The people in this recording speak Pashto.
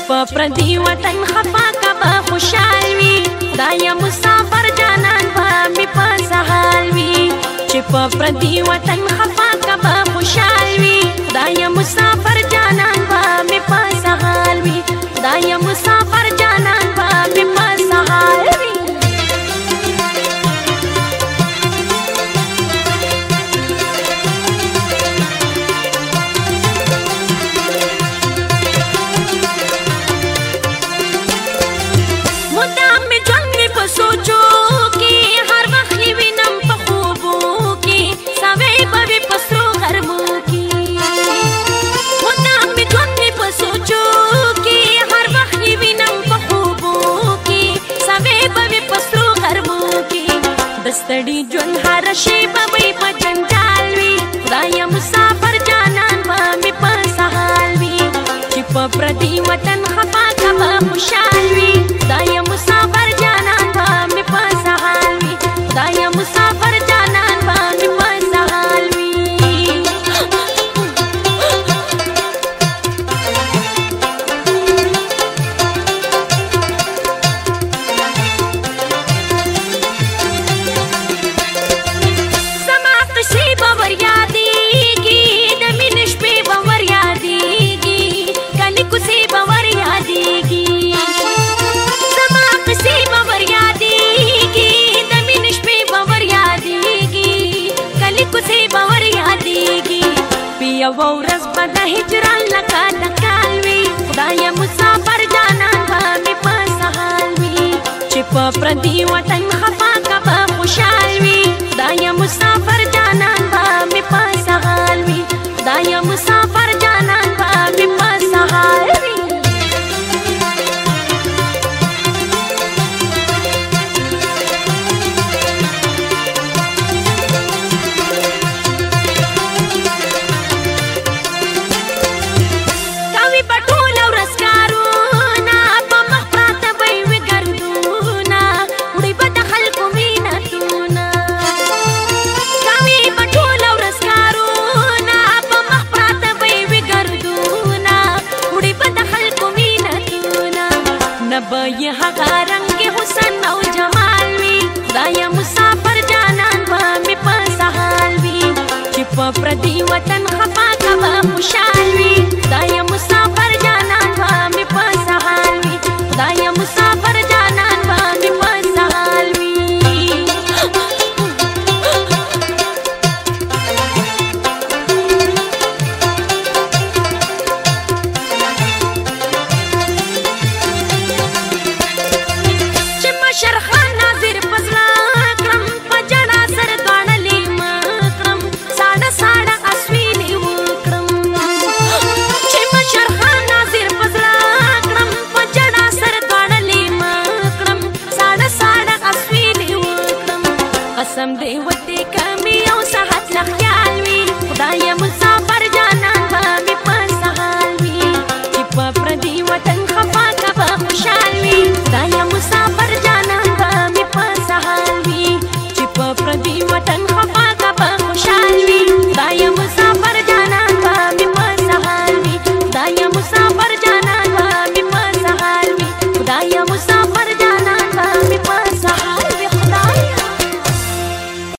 چې په پردي وطن خپا کا به خوشحال وي خدای مسافر جانان به می په سهال وي چې په پردي وطن خپا سړی جون هر شی به په جنجال وي خدای مسافر جانان به مې په سحال وي چې په پردي وطن خفا کبه خوشاله یو ورځ به د هجران لکه د کال وي خدایه مسافر جانان به مې په سهال وي چې په پردي وطن خفا که به خوشحال وي सब यहाँ का रंग हुसन और जमाल भी मुसाफर जाना भी प्रति वतन खपा खबा मुशाल ودي كامية وساحة الخيال مين خدايا ملزمة